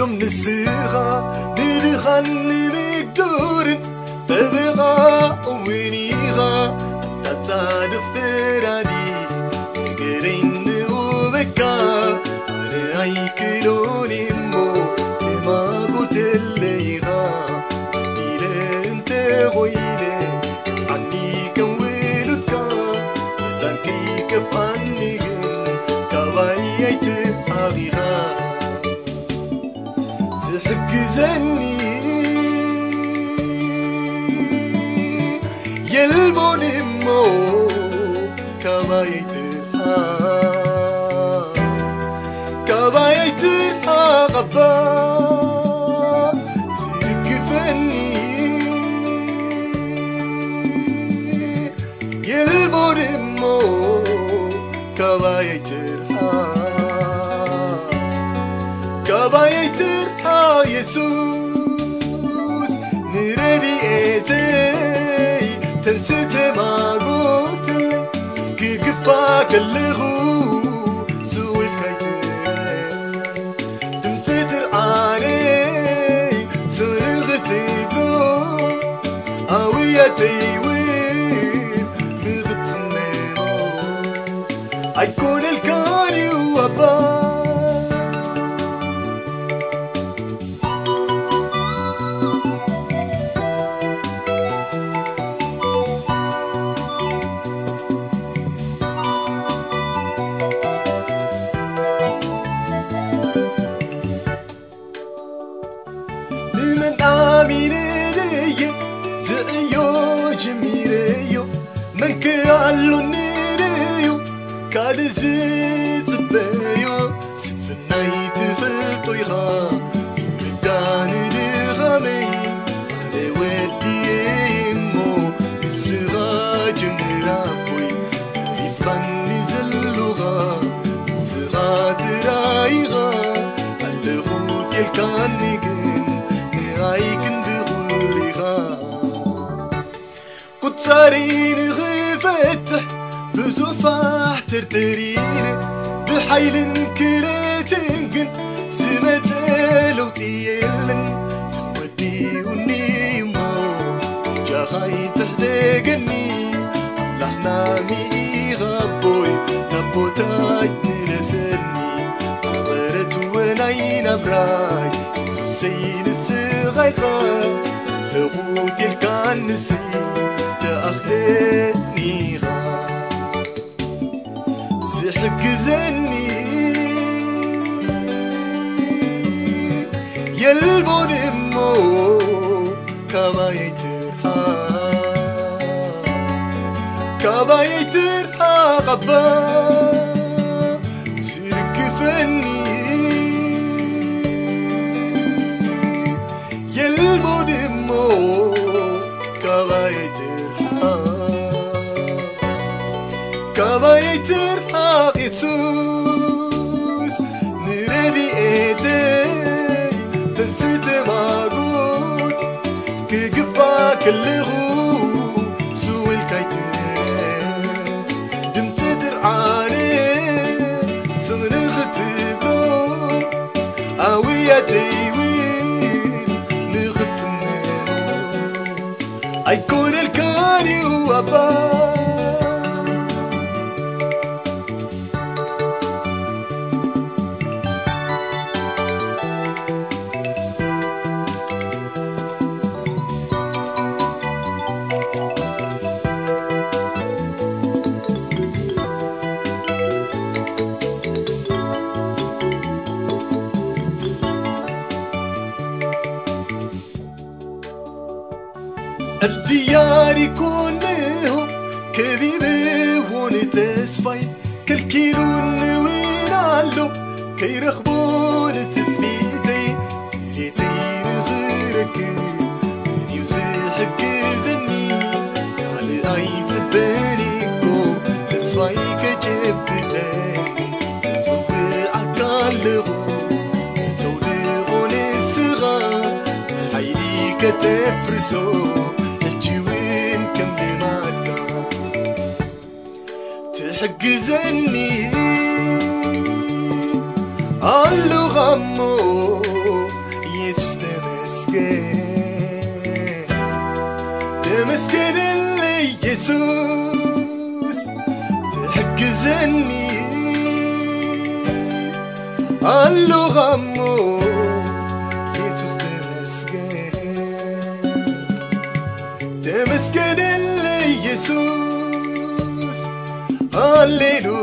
تحاليلهم نسيغا نرخان نمكدور تبغى وينيغا نتصاد فراني نقرين وبكا رأيك لوني مو تماغو تليغا إلى انت غويلة تعني كويلكا تنكي كفاني güzelliği Yelbonim mo kavaytır ha Kavaytır ha kavaytır يسوس نردي تنسيت ما قلت كيقفا كلغو سوي الكايتر دمتتر عاني سرغتي بلو هويتي كال زيت بيو سفناي تفلتو يغا تردان مو ترترين بحيل كريتنجن سمت لو تيلن تودي ونيمو جاخاي تهدقني لحنا مي غبوي نبوتاي نلسني. نظرت وناي نبراي. سوسين السغيخة لغوت الكان نسي. يلبون امو كما يترحى كما يترحى غبا سيرك فني يلبون امو كما يترحى كما يترحى يسوس Ay, con el cario, papá. الديار يكونهم كبيبون تسفاي كالكيلون وين علو كيرخبون تسميتي الناس اللي يسوس تحجزني قال له غمو يسوس تمسكن تمسكن اللي يسوس هللويا